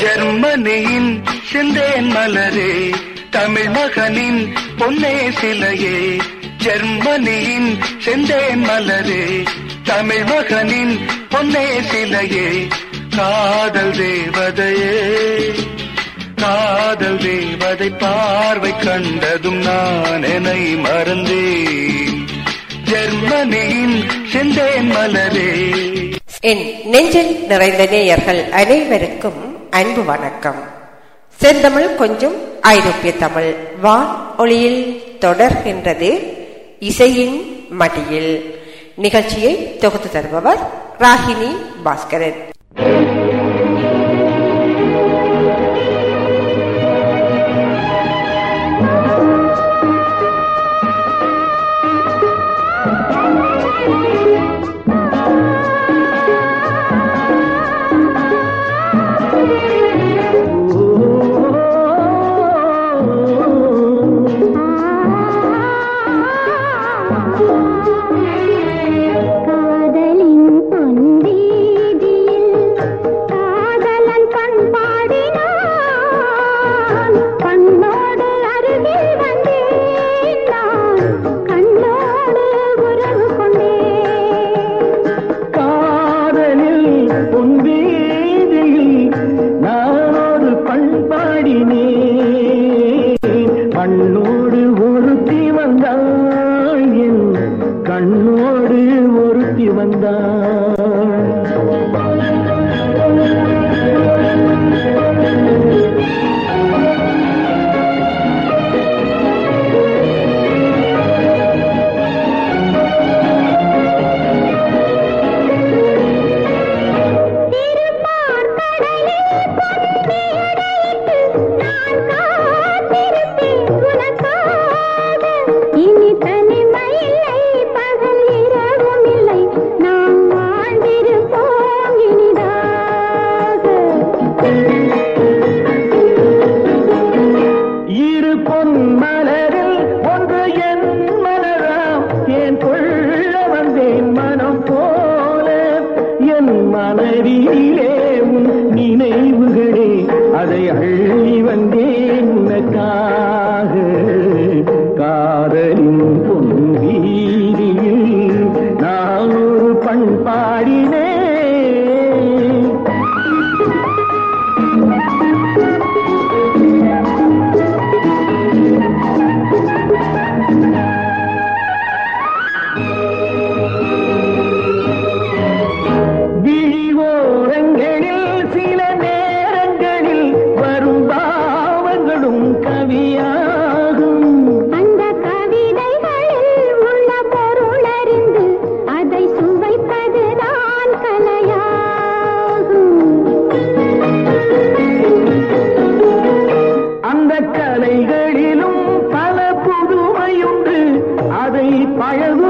ஜெர்மனியின் சிந்தேன் மலரே தமிழ் மகனின் பொன்னே சிலையே. ஜெர்மனியின் செந்தேன் மலரே தமிழ் மகனின் பொன்னே சிலையே. காதல் தேவதையே காதல் தேவதை பார்வை கண்டதும் நான் என்னை மறந்தேன். ஜெர்மனியின் செந்தேன் மலரே. என் நெஞ்சில் நிறைந்த நேயர்கள் அனைவருக்கும் அன்பு வணக்கம். செந்தமிழ் கொஞ்சம் ஐரோப்பிய தமிழ். வான் ஒளியில் தொடர்கின்றது இசையின் மடியில். நிகழ்ச்சியை தொகுத்து தருபவர் ராகினி பாஸ்கரன். வந்தான்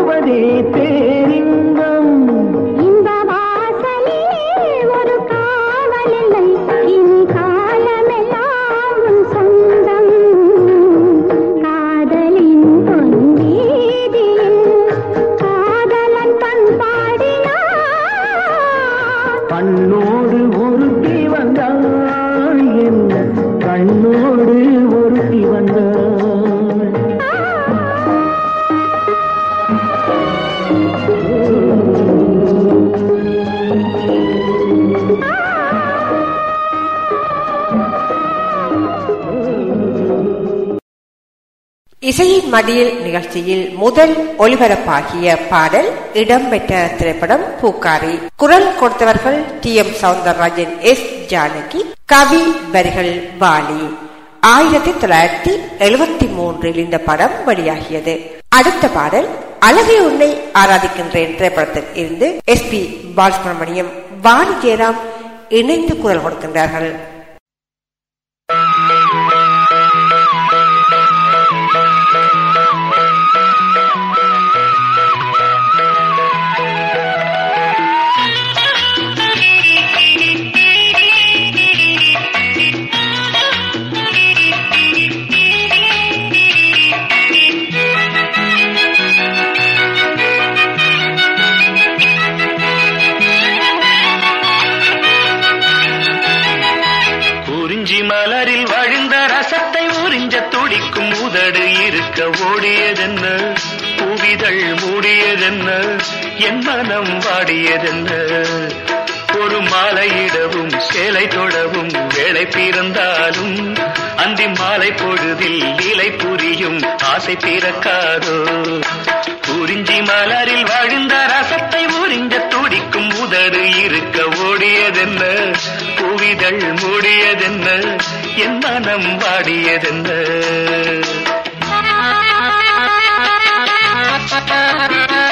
இசையின் மடியில் நிகழ்ச்சியில் முதல் ஒலிபரப்பாகிய பாடல் இடம்பெற்ற திரைப்படம் பூக்காரி. குரல் கொடுத்தவர்கள் T M Soundararajan S Janaki கவி வரிகள் வாலி. ஆயிரத்தி தொள்ளாயிரத்தி எழுபத்தி மூன்றில் இந்த படம் வெளியாகியது. அடுத்த பாடல் அழகை உன்னை ஆராதிக்கின்றேன் திரைப்படத்தில் இருந்து எஸ் பி பாலசுப்ரமணியம் வாணி ஜெயராம் இணைந்து குரல் கொடுக்கின்றார்கள். இருக்க ஓடியதென்ன? பூவிதழ் மூடியதென்ன? என் மனம் வாடியதென்ன? ஒரு மாலையிடவும் சேலை தொடவும் வேலை பிறந்தாலும் அந்தி மாலை பொழுதில் இலை புரியும் ஆசை பிறக்காதோ? உறிஞ்சி மலரில் வாழ்ந்த ரசத்தை உறிஞ்ச துடிக்கும் உதடு இருக்க ஓடியதென்ன? புவிதழ் மூடியதென்ன? என் மனம் வாடியதென்ன? Thank you.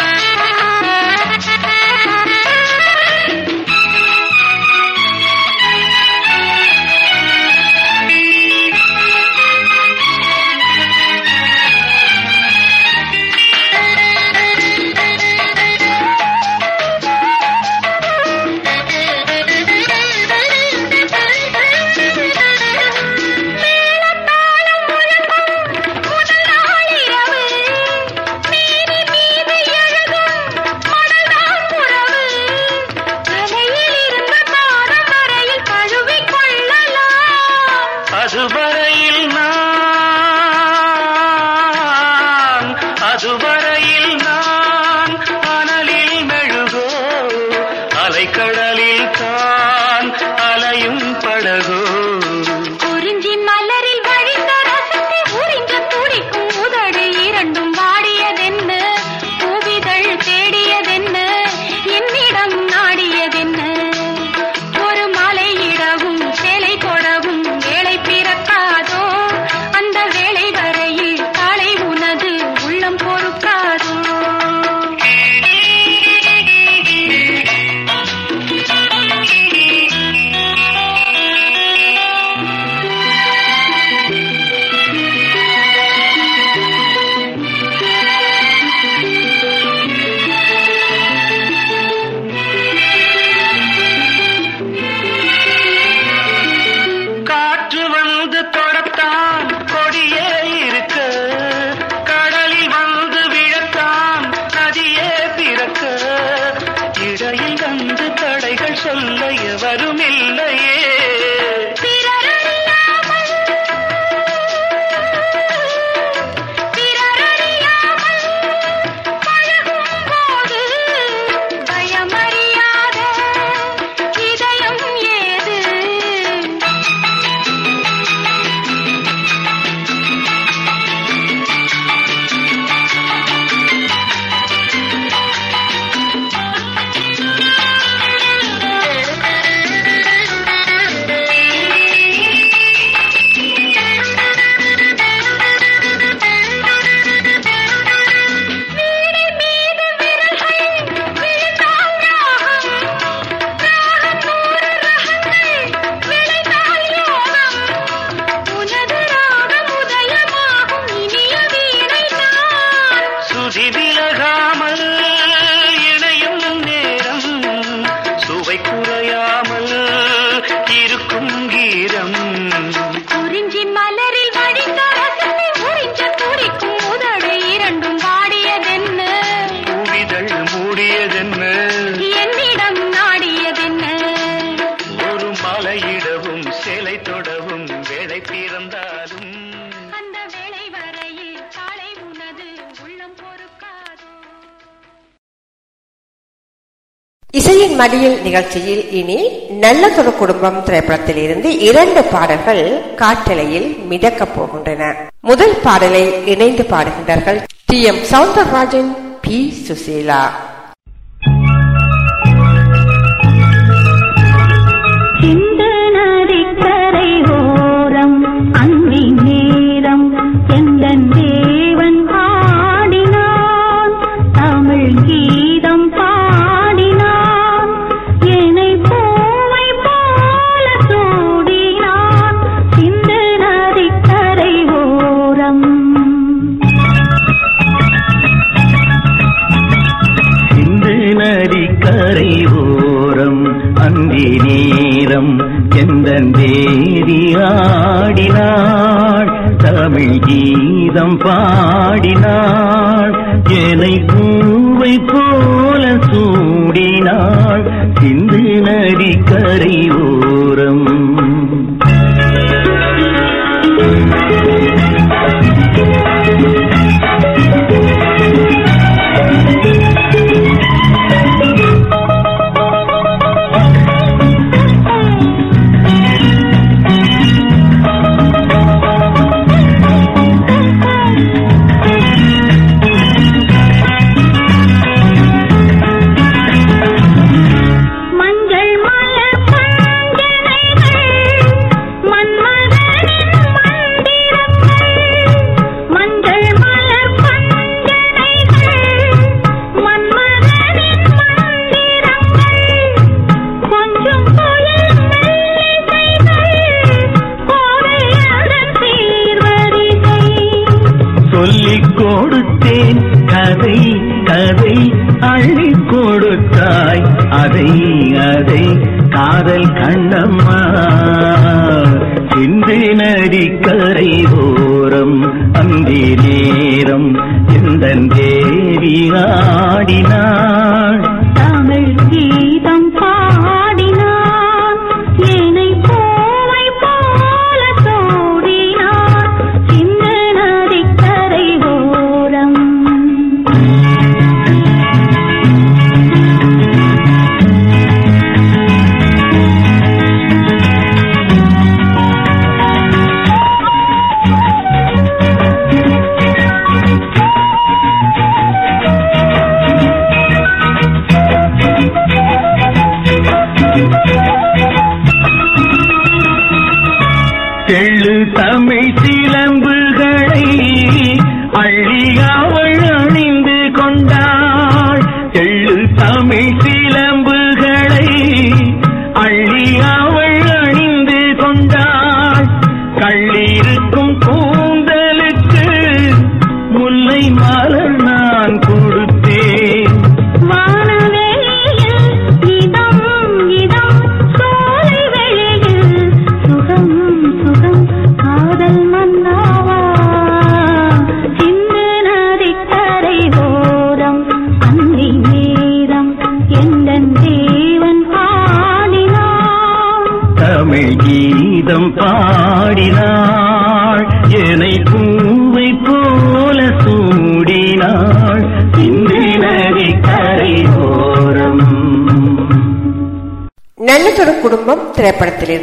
மடியில் நிகழ்ச்சியில் இனி நல்லதொரு குடும்பம் திரைப்படத்தில் இருந்து இரண்டு பாடல்கள் காற்றலையில் மிதக்கப் போகின்றன. முதல் பாடலை இணைந்து பாடுகின்றார்கள் T M Soundararajan P. Susheela. எந்த ஆடினாள். தமிழ் கீதம் பாடினாள். என்னை பூவை போல சூடினாள். சிந்து நரி கரை ஓரம்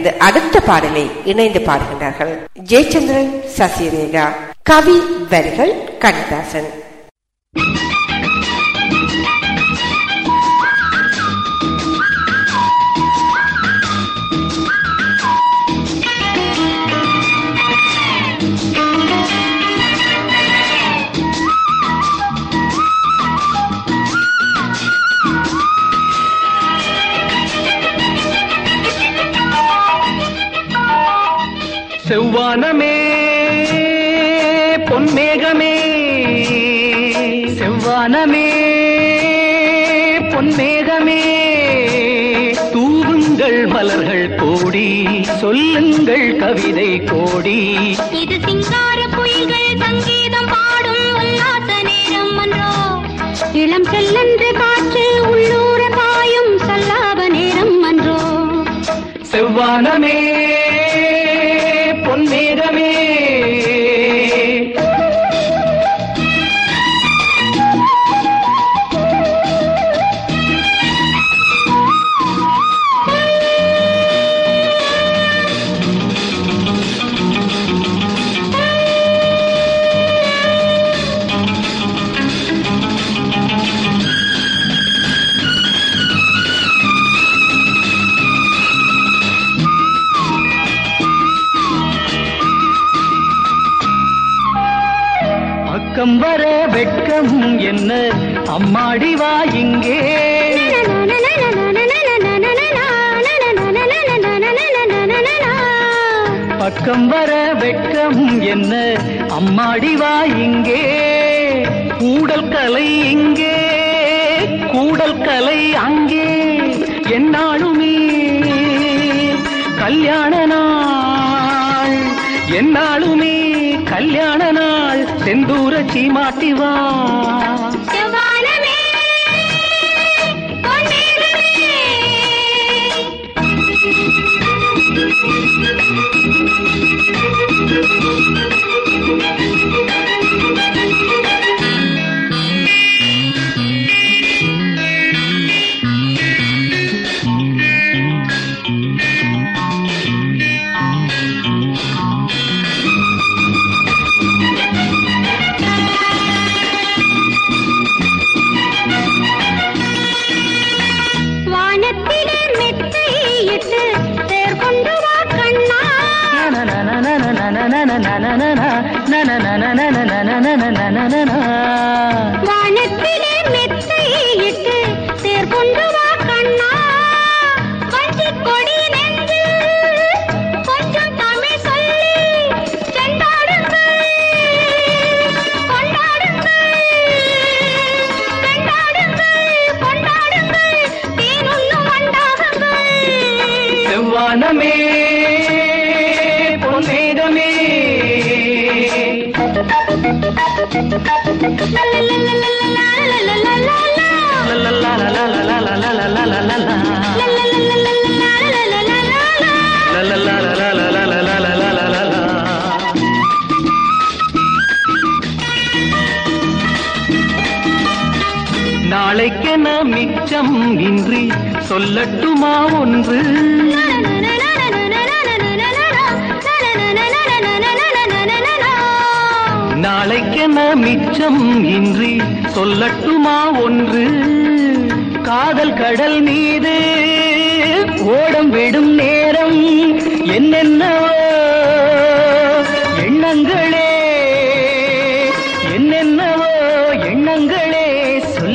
இருந்து அடுத்த பாடலை இணைந்து பாடுகின்றார்கள். ஜெயச்சந்திரன் சசிரேகா. கவி வரிகள் கண்ணதாசன். சொல்லுங்கள் கவிதை கோடி. இது சிங்கார புயல்கள் சங்கீதம் பாடும் உல்லாச நேரம் மன்றோ இளம் செல்லென்று காற்று உள்ளூர பாயும் சல்லாப நேரம் மன்றோ செவ்வானமே ஆடிவா இங்கே. பக்கம் வர வெட்கம் என்ன? அம்மாடிவா இங்கே. கூடல் கலை இங்கே. கூடல் கலை அங்கே. என்னாலுமே கல்யாண நாள். என்னாலுமே கல்யாண நாள். செந்தூர சீமாட்டிவா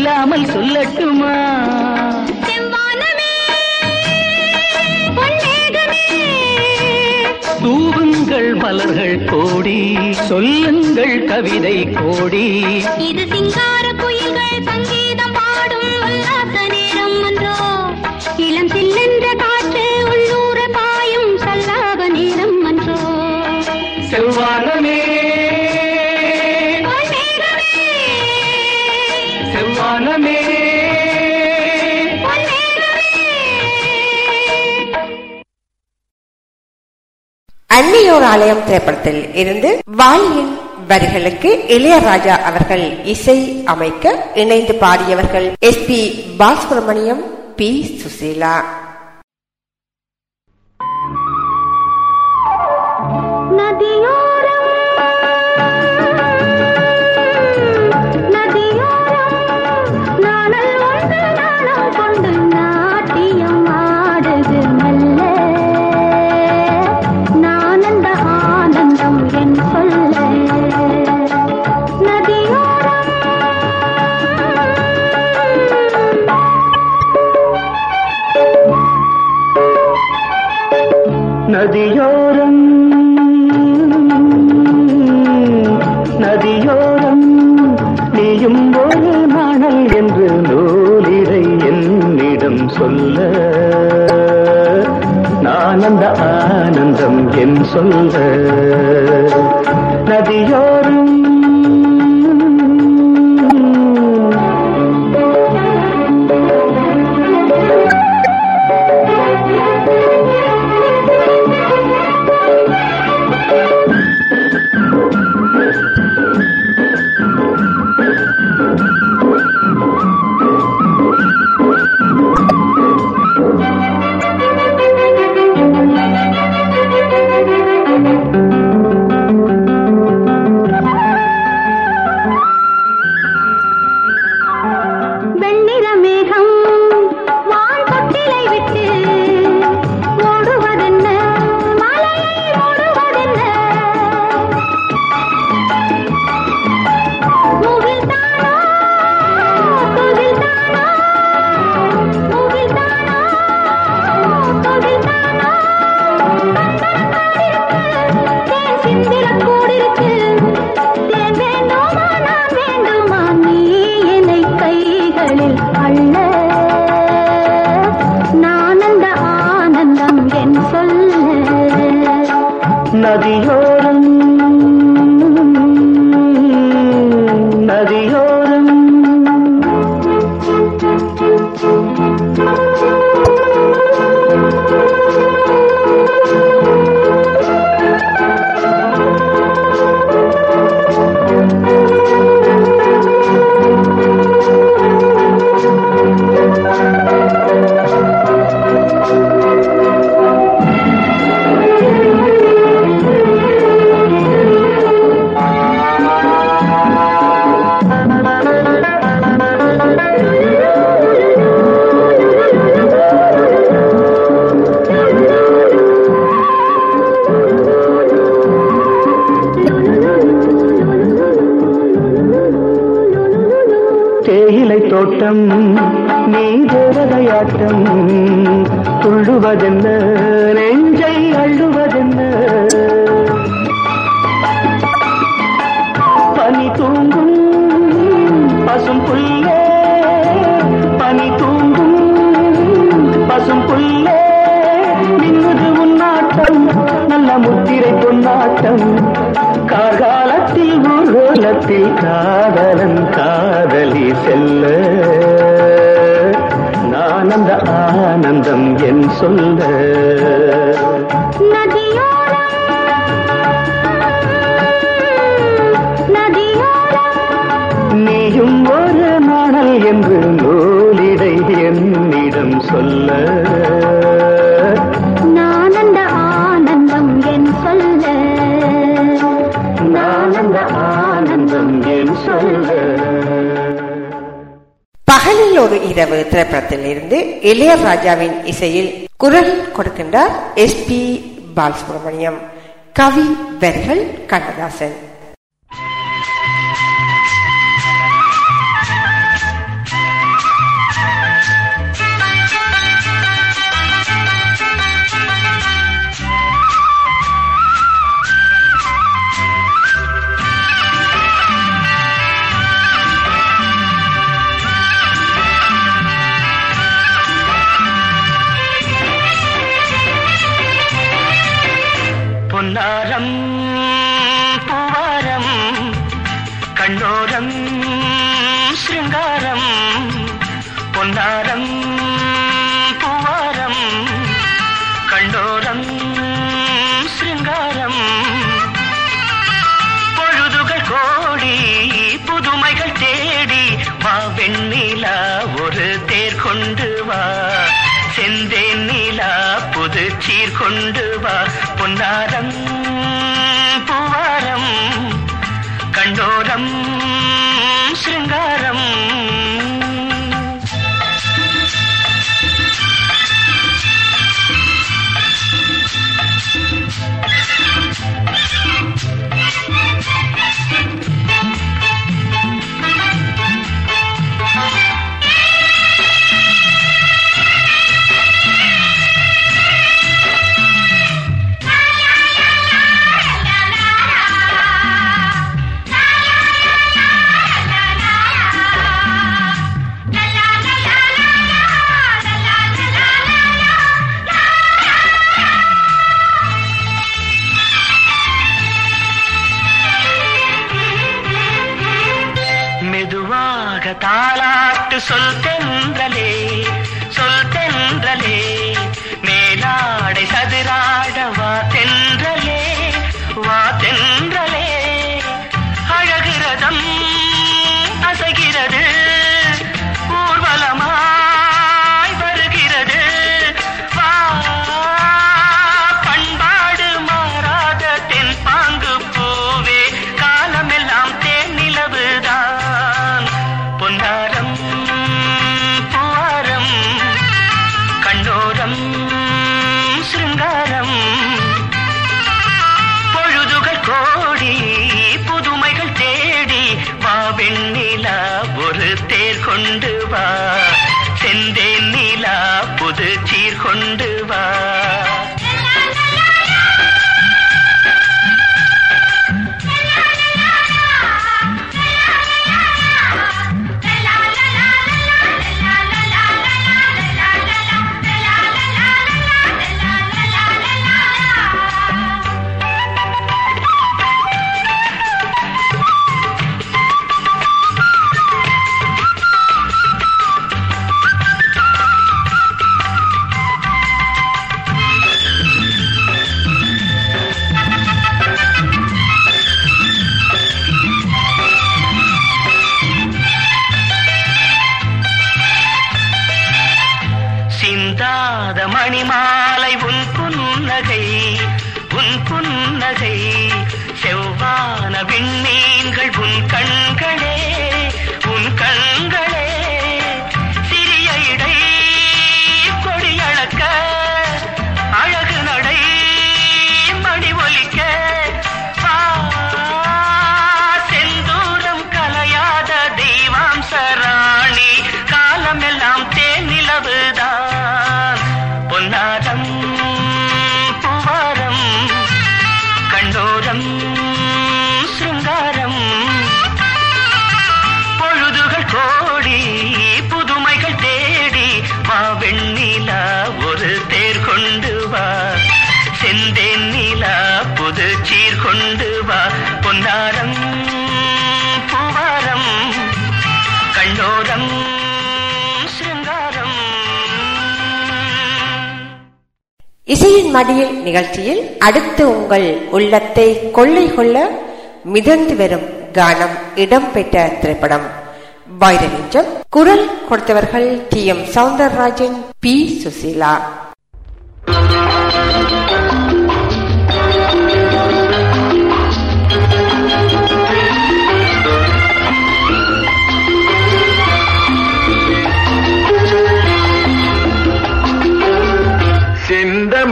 இல்லாமல் சொல்லட்டுமா? தூவுங்கள் மலர்கள் கோடி சொல்லுங்கள் கவிதை கோடி. இது சிங்கார குயில்கள் ஆலயம் திரைப்படத்தில் இருந்து வாயின் வரிகளுக்கு இளையராஜா அவர்கள் இசை அமைக்க இணைந்து பாடியவர்கள் S P Balasubrahmanyam P. Susheela. சொல்ல. நானந்த ஆனந்தம் என் சொல்ல. நதியோரும் திரைப்படத்தில் இருந்து இளையராஜாவின் இசையில் குரல் கொடுக்கின்றார் எஸ் பி பாலசுப்ரமணியம். கவி வரிகள் கண்ணதாசன். பாட்டு சொல் தென்றலே சொல் தென்றலே மேலாடை சதுரா இசையின் மடியில் நிகழ்ச்சியில் அடுத்து உங்கள் உள்ளத்தை கொள்ளை கொள்ள மிதந்து வரும் கானம் இடம்பெற்ற திரைப்படம். வைரநெஞ்சம் குரல் கொடுத்தவர்கள் T M Soundararajan P. Susheela.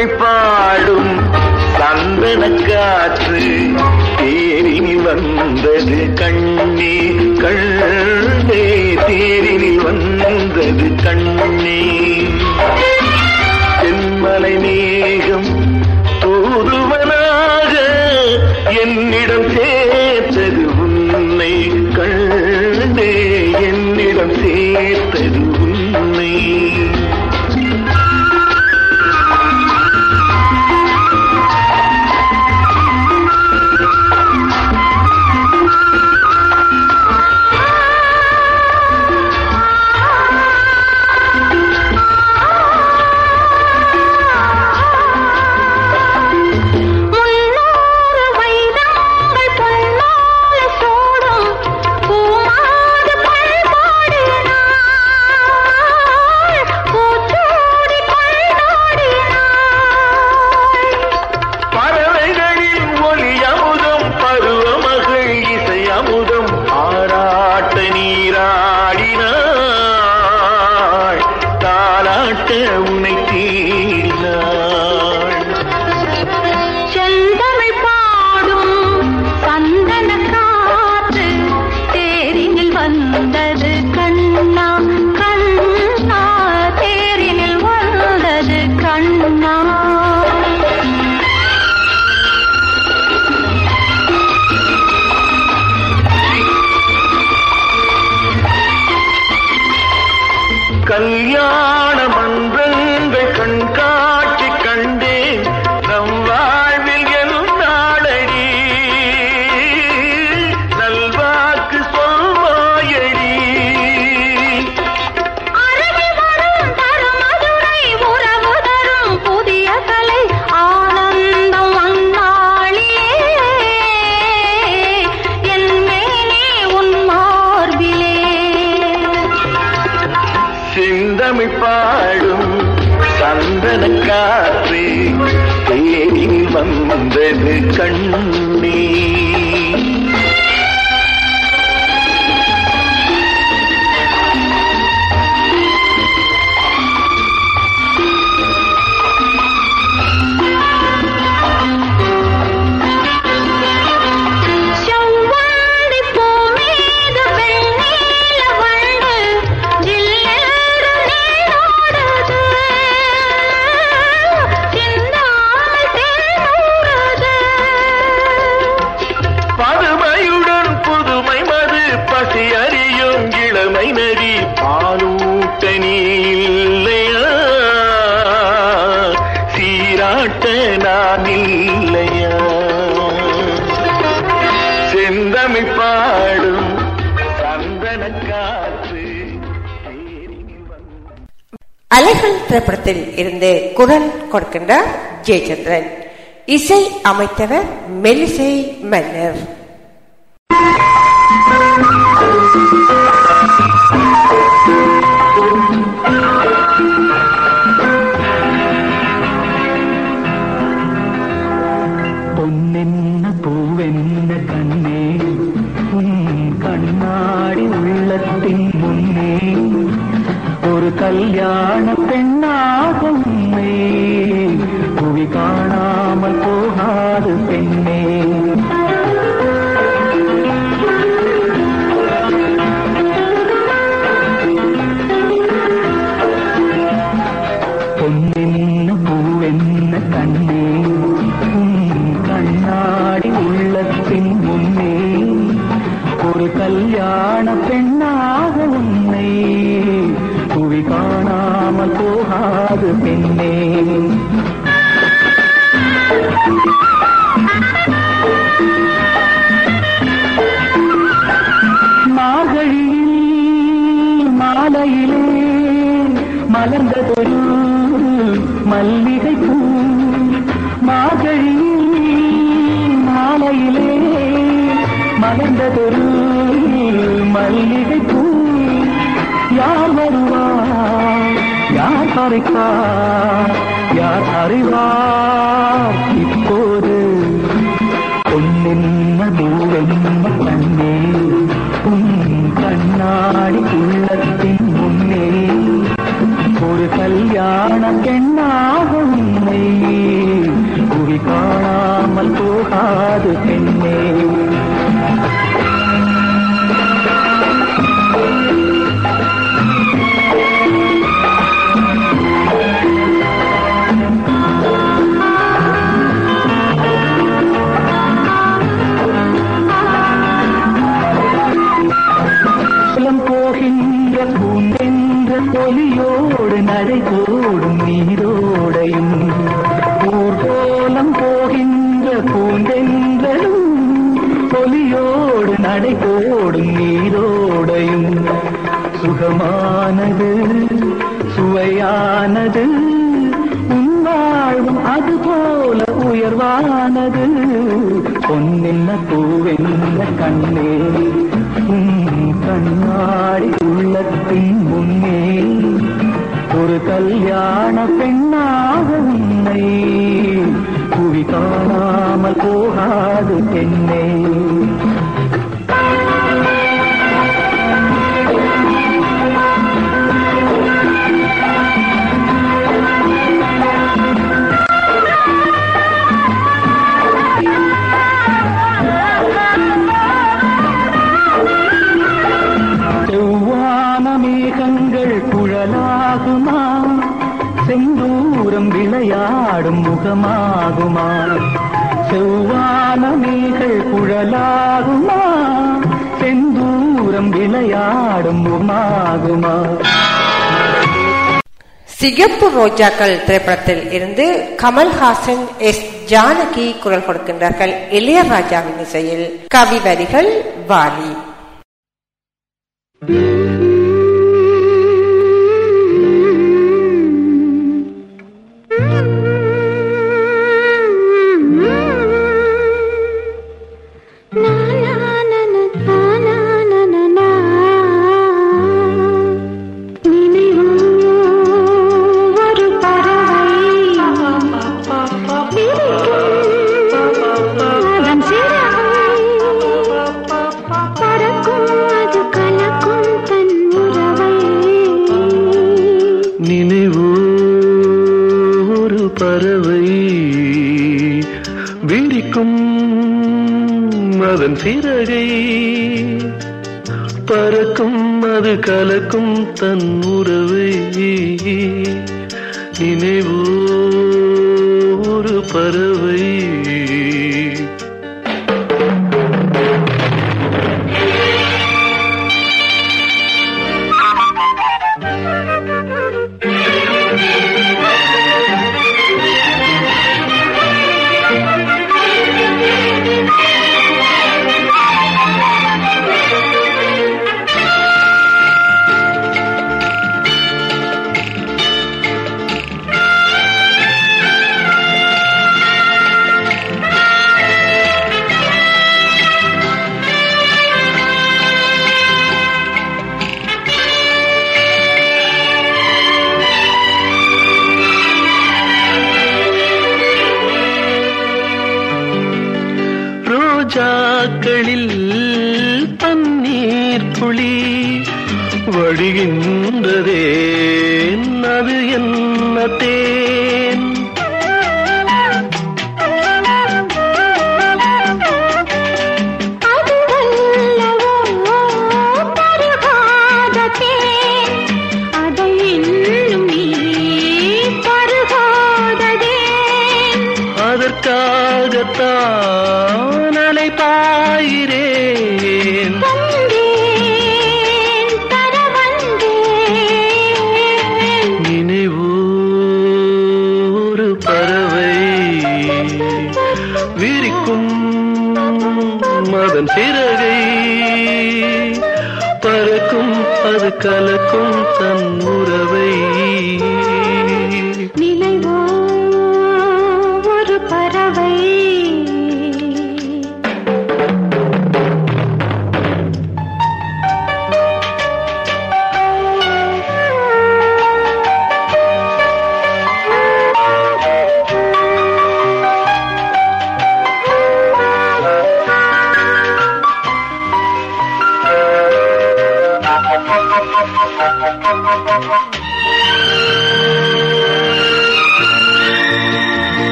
செந்தமிழ் பாடும் சந்தன காற்று தேரினி வந்தது கண்ணே கண்ணே தேரினி வந்தது கண்ணே. தென்மலை மேகம் தூதுவனாக என்னிடம் சேர்த்தது உன்னை கண்ணே என்னிடம் சேர்த்தது திரைப்படத்தில் இருந்து குரல் கொடுக்கின்றார் ஜெயச்சந்திரன். இசை அமைத்தவர் மெலிசை மன்னர். பொன்னென்ன பூவென்ன കണ്ണേ உன் கண்ணாடி உள்ளத்தின் ഒരു കല്യാണ நின்னே மார்கழியில் மாலையிலே மலர்ந்ததொரு மல்லிகை பூ மார்கழியில் மாலையிலே மலர்ந்ததொரு மல்லிகை பூ யார் வருவார்? யார் பறிப்பார் யார் அறிவார் இப்போது ஒலியோடு நடை போடும் நீரோடையும். ஊர்கோலம் போகின்ற பூந்தென்றலும் பொலியோடு நடை போடும் நீரோடையும். சுகமானது சுவையானது உன்வாழ்வும் அதுபோல உயர்வானது. பொன்னென்ன பூவென்ன கண்ணே உன் கண்ணாடி உள்ளத்தின் முன்னே. ஒரு கல்யாண பெண்ணாகவில்லை. உன்னை குவி காணாமல் போகாது பெண்ணே. செந்தூரம் விளையாடும் முகமாகுமா? செவ்வான மேகள் குழலாகுமா? செந்தூரம் விளையாடும் முகமாகுமா? சிகப்பு ரோஜாக்கள் திரைப்படத்தில் இருந்து கமல்ஹாசன் எஸ் ஜானகி குரல் கொடுக்கின்றார்கள் இளையராஜாவின் இசையில். கவி வரிகள் வாலி. you.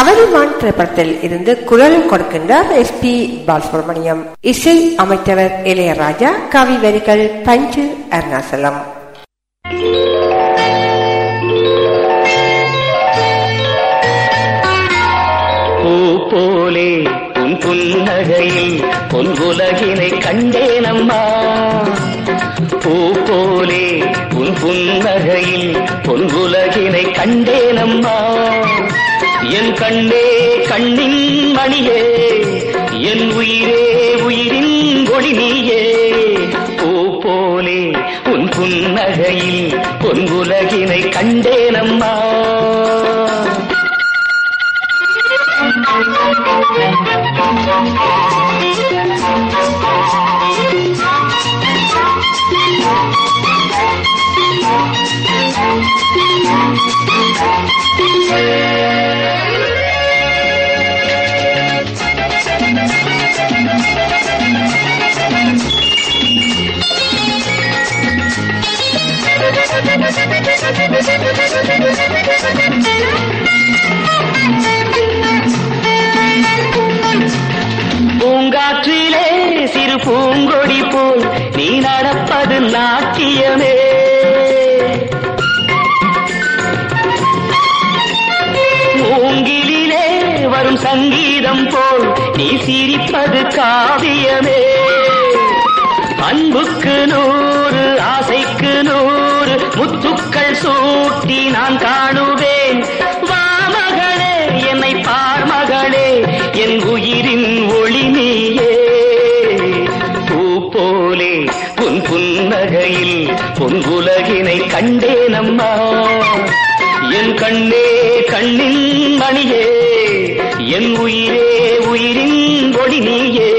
கவரிமான் திரைப்படத்தில் இருந்து குரல் கொடுக்கின்றார் எஸ் பி பாலசுப்ரமணியம். இசை அமைத்தவர் இளையராஜா கவி வரிகள் பஞ்சு அருணாசலம். கண்ணே கண்ணின் மணியே என் உயிரே உயிரின் ஒளி நீயே. பூ போலே உன் புன்னகையில் பொன் உலகினை கண்டேனம்மா. பூங்காற்றிலே சிறு பூங்கொடி போல் நீ நடப்பது நாட்டியமே. மூங்கிலிலே வரும் சங்கீதம் போல் நீ சிரிப்பது காவியமே. அன்புக்கு நூறு ஆசைக்கு நூறு சூட்டி நான் காணுவேன். வா மகளே என்னை பார் மகளே என் உயிரின் ஒளி நீயே. பூ போலே உன் புன்னகையில் பொன் உலகினை கண்டேனம்மா என் கண்ணே கண்ணின் மணியே என் உயிரே உயிரின் ஒளி நீயே.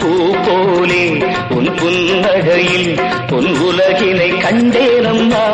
பூ போலே உன் புன்னகையில் பொன் உலகினை கண்டேனம்மா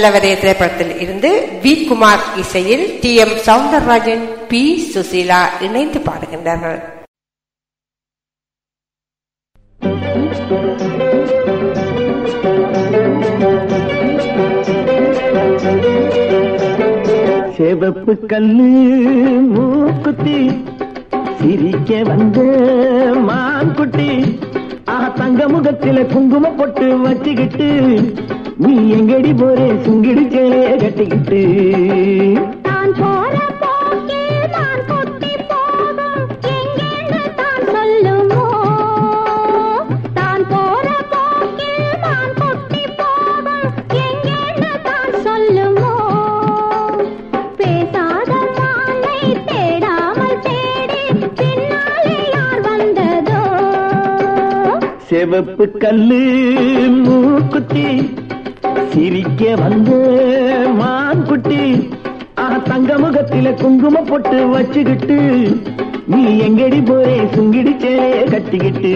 நல்லவரே திரைப்படத்தில் இருந்து வி குமார் இசையில் T M Soundararajan P Susheela இணைந்து பாடுகின்றார்கள். செவப்பு கண்ணு மூக்குத்தி சிரிக்க வந்த மான்குட்டி. ஆ தங்க முகத்தில குங்கும பொட்டு வச்சுக்கிட்டு நீ எங்கடி போறே? சுங்கிடி சேலைய கட்டிக்கிட்டு. நான் போற போக்கில் நான் கொட்டி போகும் எங்கேன்னு தான் சொல்லுமோ? தான் போற போக்கில் நான் கொட்டி போகும் எங்கேன்னு தான் சொல்லுமோ? பேசாத மாலை தேடாமல் தேடி பின்னாலே யார் வந்ததோ? செவப்பு கல்லு மூக்குத்தி சிரிக்க வந்து மான்குட்டி குட்டி தங்க முகத்தில குங்கும பொட்டு வச்சுக்கிட்டு நீ எங்கடி போறே சுங்கிடிச்சே கட்டிக்கிட்டு?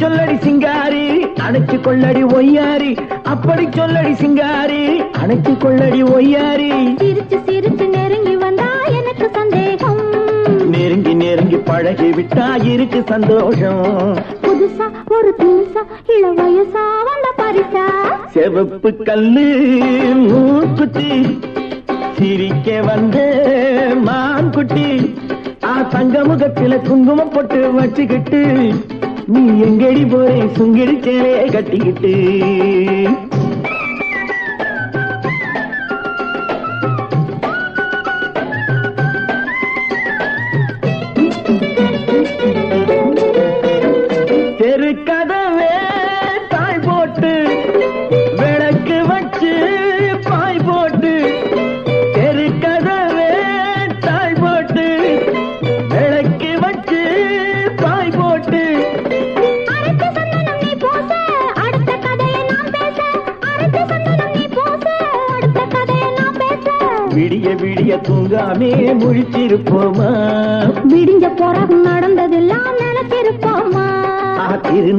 சொல்லடி சிங்காரி அணைச்சு கொள்ளடி ஒய்யாரி. அப்படி சொல்லடி சிங்காரி அணைச்சு கொள்ளடி ஒய்யாரி. சிரிச்சு சிரிச்சு நெருங்கி வந்தா எனக்கு சந்தேகம். நெருங்கி நெருங்கி பழகி விட்டா இருக்கு சந்தோஷம். புதுசா ஒரு தினுசா இள வயசா வந்த பரிசா? செவப்பு கல்லு மூக்குத்தி. சிரிக்க வந்த மான்குட்டி. ஆ தங்க முகத்தில குங்குமம் போட்டு வச்சுக்கிட்டு நீ எங்கடி போறே? சுங்கிடி கட்டிக்கிட்டு.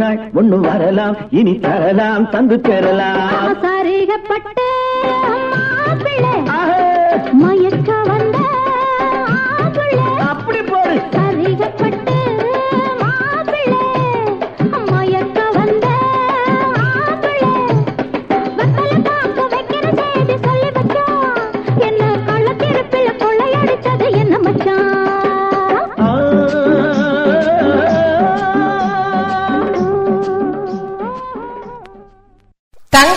நாள் திருநாள் ஒண்ணு வரலாம் இனி தரலாம் தந்து பெறலாம்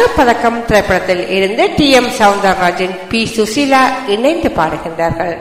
தங்கப்பதக்கம் திரைப்படத்தில் இருந்து T M Soundararajan P Susheela இணைந்து பாடுகின்றார்கள்.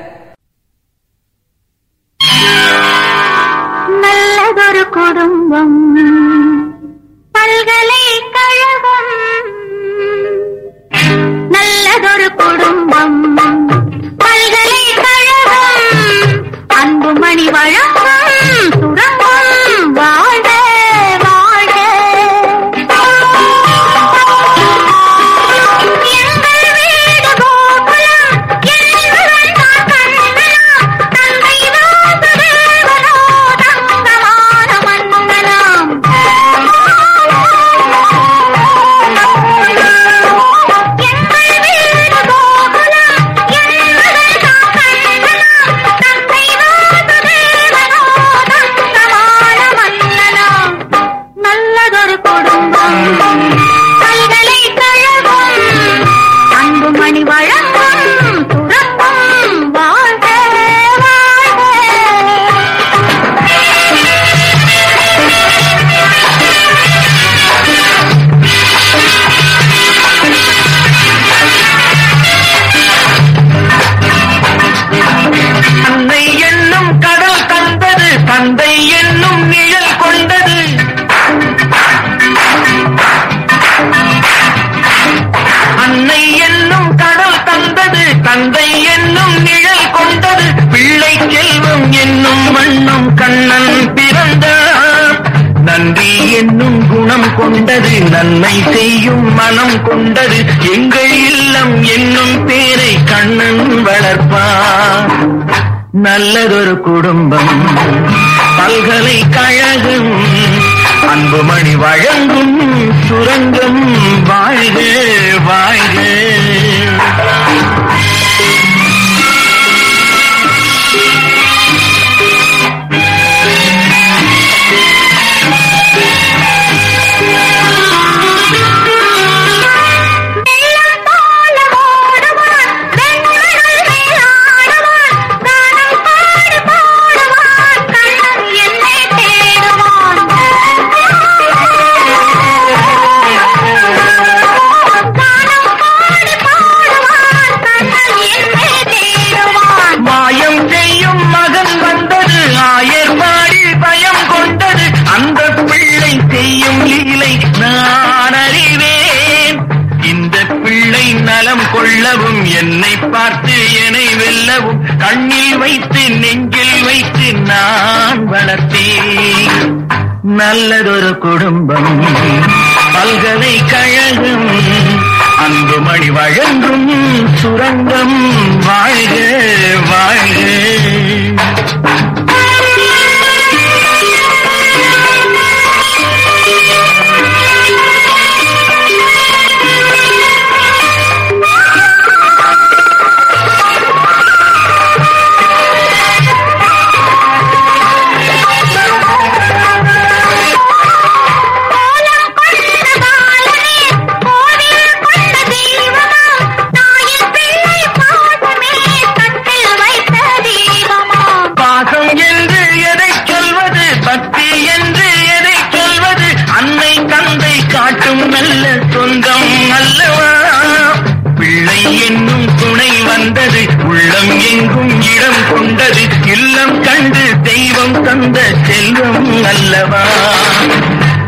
அல்லவா?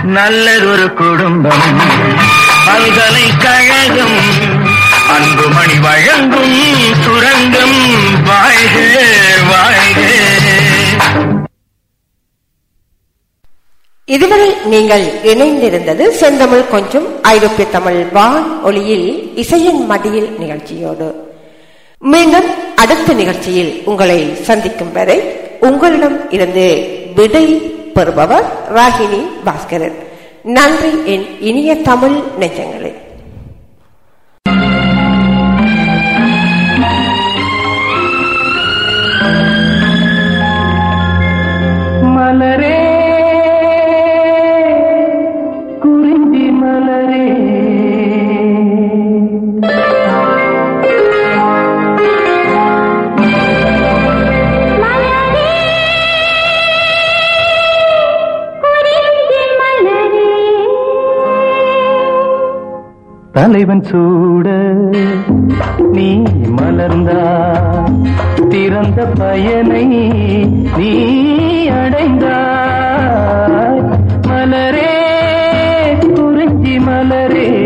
நல்லதொரு குடும்பம் பல்கலைக்கழகம் அன்புமணி வழங்கும் சுரங்கம். வாழ்க வாழ்க. இதுவரை நீங்கள் இணைந்திருந்தது செந்தமிழ் கொஞ்சம் ஐரோப்பிய தமிழ் வான் ஒளியில் இசையின் மடியில் நிகழ்ச்சியோடு. மீண்டும் அடுத்த நிகழ்ச்சியில் உங்களை சந்திக்கும் வரை உங்களிடம் இருந்து விடை பெறுபவர் ராகினி பாஸ்கரன். நன்றி என் இனிய தமிழ் நெஞ்சங்களே. மலரே தலைவன் சூட நீ மலர்ந்தா. திறந்த பயனை நீ அடைந்தாய் மலரே குறிஞ்சி மலரே.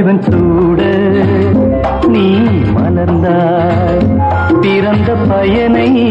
தலைவன் சூட. நீ மலர்ந்தாய். பிறந்த பயனை